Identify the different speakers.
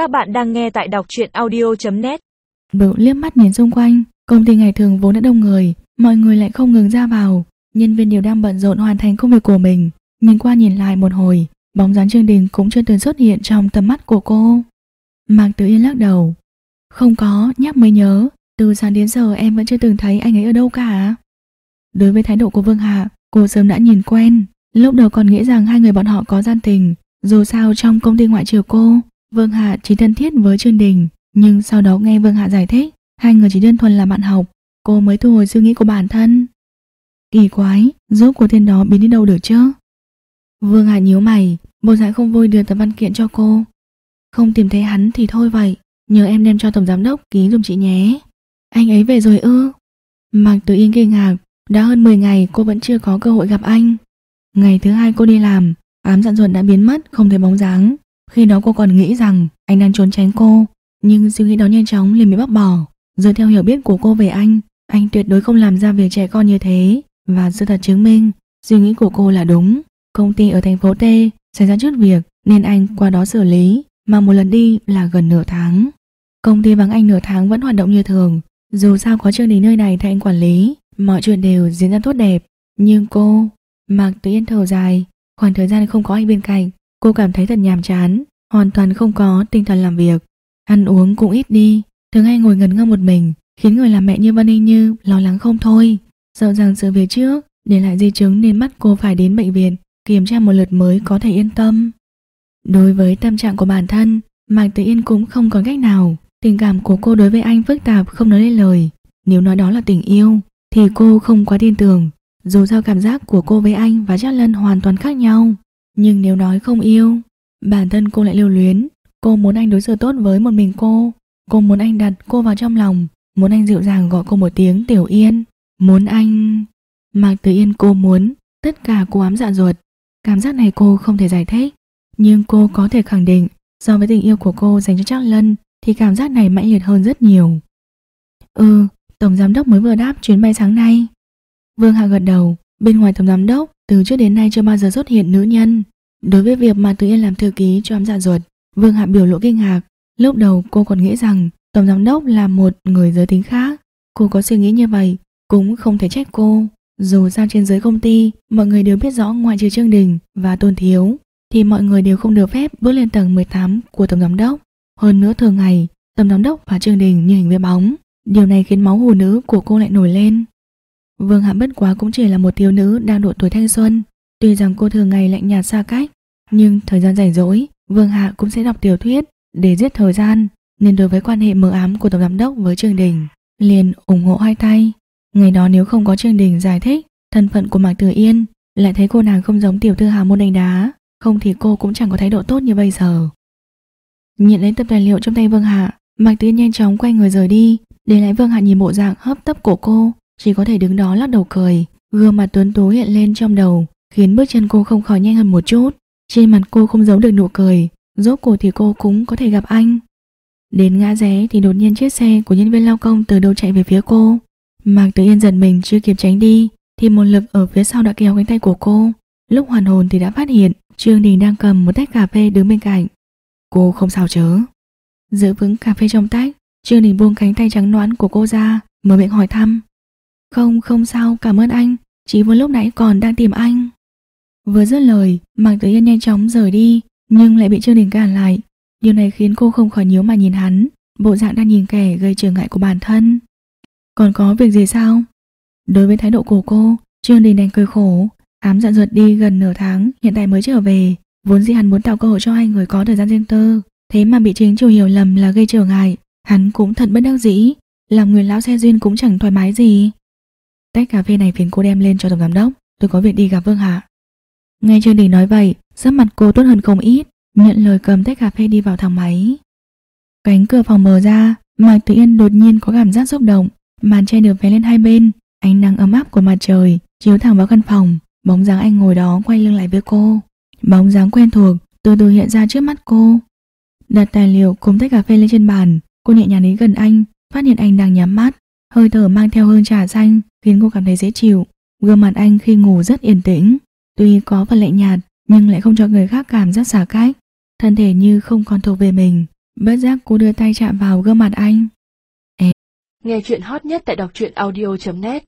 Speaker 1: Các bạn đang nghe tại đọc truyện audio.net
Speaker 2: Bự liếc mắt nhìn xung quanh Công ty ngày thường vốn đã đông người Mọi người lại không ngừng ra vào. Nhân viên đều đang bận rộn hoàn thành công việc của mình. Nhìn qua nhìn lại một hồi Bóng dáng Trương Đình cũng chưa từng xuất hiện trong tầm mắt của cô. Mạc Tử Yên lắc đầu. Không có, nhắc mới nhớ Từ sáng đến giờ em vẫn chưa từng thấy anh ấy ở đâu cả. Đối với thái độ của Vương Hạ Cô sớm đã nhìn quen. Lúc đầu còn nghĩ rằng hai người bọn họ có gian tình Dù sao trong công ty ngoại trừ cô Vương Hạ chỉ thân thiết với Trương Đình Nhưng sau đó nghe Vương Hạ giải thích Hai người chỉ đơn thuần là bạn học Cô mới thu hồi suy nghĩ của bản thân. Kỳ quái, giúp của tên đó biến đi đâu được chứ? Vương Hạ nhíu mày Bộ dạng không vui đưa tấm văn kiện cho cô. Không tìm thấy hắn thì thôi vậy Nhờ em đem cho tổng giám đốc ký dùm chị nhé. Anh ấy về rồi ư? Mạc Tử Yên kinh ngạc Đã hơn 10 ngày cô vẫn chưa có cơ hội gặp anh. Ngày thứ hai cô đi làm Ám dặn ruột đã biến mất không thấy bóng dáng. Khi đó cô còn nghĩ rằng anh đang trốn tránh cô, Nhưng suy nghĩ đó nhanh chóng liền bị bóc bỏ. Dựa theo hiểu biết của cô về anh Anh tuyệt đối không làm ra việc trẻ con như thế. Và sự thật chứng minh, Suy nghĩ của cô là đúng. Công ty ở thành phố T xảy ra chút việc Nên anh qua đó xử lý, Mà một lần đi là gần nửa tháng. Công ty vắng anh nửa tháng vẫn hoạt động như thường. Dù sao có chương đến nơi này thay anh quản lý, Mọi chuyện đều diễn ra tốt đẹp. Nhưng cô Mạc Tử Yên thở dài, Khoảng thời gian không có anh bên cạnh Cô cảm thấy thật nhàm chán, Hoàn toàn không có tinh thần làm việc. Ăn uống cũng ít đi, Thường hay ngồi ngẩn ngơ một mình, Khiến người làm mẹ như Vân Anh Như lo lắng không thôi. Sợ rằng sự việc trước, Để lại di chứng nên mắt cô phải đến bệnh viện, Kiểm tra một lượt mới có thể yên tâm. Đối với tâm trạng của bản thân, Mạc Tử Yên cũng không có cách nào. Tình cảm của cô đối với anh phức tạp, không nói lên lời. Nếu nói đó là tình yêu, Thì cô không quá tin tưởng. Dù sao cảm giác của cô với anh và Trác Lân hoàn toàn khác nhau. Nhưng nếu nói không yêu, Bản thân cô lại lưu luyến. Cô muốn anh đối xử tốt với một mình cô. Cô muốn anh đặt cô vào trong lòng. Muốn anh dịu dàng gọi cô một tiếng Tiểu Yên. Muốn anh... Mạc Tử Yên cô muốn Tất cả cô ám dạ ruột. Cảm giác này cô không thể giải thích. Nhưng cô có thể khẳng định, So với tình yêu của cô dành cho Trác Lân, Thì cảm giác này mãnh liệt hơn rất nhiều. Ừ Tổng giám đốc mới vừa đáp chuyến bay sáng nay. Vương Hạ gật đầu, Bên ngoài tổng giám đốc Từ trước đến nay chưa bao giờ xuất hiện nữ nhân. Đối với việc mà Từ Yên làm thư ký cho ám dạ ruột, Vương Hạ biểu lộ kinh ngạc. Lúc đầu cô còn nghĩ rằng Tổng giám đốc là một người giới tính khác. Cô có suy nghĩ như vậy, Cũng không thể trách cô. Dù sao trên giới công ty, Mọi người đều biết rõ ngoại trừ Trương Đình và Tôn Thiếu, Thì mọi người đều không được phép bước lên tầng 18 của Tổng giám đốc. Hơn nữa thường ngày, Tổng giám đốc và Trương Đình như hình với bóng. Điều này khiến máu hồ nữ của cô lại nổi lên. Vương Hạ bất quá cũng chỉ là một thiếu nữ đang độ tuổi thanh xuân Tuy rằng cô thường ngày lạnh nhạt xa cách Nhưng thời gian rảnh rỗi Vương Hạ cũng sẽ đọc tiểu thuyết để giết thời gian nên đối với quan hệ mờ ám của tổng giám đốc với Trương Đình liền ủng hộ hai tay. Ngày đó nếu không có Trương Đình giải thích thân phận của Mạc Tử Yên, lại thấy cô nàng không giống tiểu thư hào môn đánh đá, không thì cô cũng chẳng có thái độ tốt như bây giờ. Nhận lấy tập tài liệu trong tay Vương Hạ, Mạc Tử Yên nhanh chóng quay người rời đi, để lại Vương Hạ nhìn bộ dạng hấp tấp của cô, chỉ có thể đứng đó lắc đầu cười, gương mặt tuấn tú hiện lên trong đầu, khiến bước chân cô không khỏi nhanh hơn một chút. Trên mặt cô không giấu được nụ cười, rốt cuộc thì cô cũng có thể gặp anh. Đến ngã rẽ thì đột nhiên chiếc xe của nhân viên lao công từ đâu chạy về phía cô. Mạc Tử Yên giật mình chưa kịp tránh đi, thì một lực ở phía sau đã kéo cánh tay của cô. Lúc hoàn hồn thì đã phát hiện Trương Đình đang cầm một tách cà phê đứng bên cạnh. Cô không sao chớ. Giữ vững cà phê trong tách, Trương Đình buông cánh tay trắng noãn của cô ra, mở miệng hỏi thăm. Không, không sao, cảm ơn anh, chỉ vừa lúc nãy còn đang tìm anh. Vừa dứt lời, Mạc Tử Yên nhanh chóng rời đi, nhưng lại bị Trương Đình cản lại. Điều này khiến cô không khỏi nhíu mà nhìn hắn, bộ dạng đang nhìn kẻ gây trở ngại của bản thân. Còn có việc gì sao? Đối với thái độ của cô, Trương Đình đành cười khổ, ám dặn ruột đi gần nửa tháng, hiện tại mới trở về, vốn dĩ hắn muốn tạo cơ hội cho hai người có thời gian riêng tư, thế mà bị chính chủ hiểu lầm là gây trở ngại, hắn cũng thật bất đắc dĩ, làm người lão xe duyên cũng chẳng thoải mái gì. Tách cà phê này phiền cô đem lên cho tổng giám đốc, tôi có việc đi gặp Vương Hạ. Nghe Trương Đình nói vậy, sắc mặt cô tốt hơn không ít, nhận lời cầm tách cà phê đi vào thang máy. Cánh cửa phòng mở ra, Mạc Tử Yên đột nhiên có cảm giác xúc động, màn che được vé lên hai bên, ánh nắng ấm áp của mặt trời chiếu thẳng vào căn phòng, bóng dáng anh ngồi đó quay lưng lại với cô. Bóng dáng quen thuộc từ từ hiện ra trước mắt cô. Đặt tài liệu cùng tách cà phê lên trên bàn, cô nhẹ nhàng đến gần anh, phát hiện anh đang nhắm mắt, hơi thở mang theo hương trà xanh khiến cô cảm thấy dễ chịu. Gương mặt anh khi ngủ rất yên tĩnh, Tuy có phần lạnh nhạt, nhưng lại không cho người khác cảm giác xả cách. Thân thể như không còn thuộc về mình. Bất giác cô đưa tay chạm vào gương mặt anh. Em...
Speaker 3: Nghe chuyện hot nhất tại đọc truyện audio.net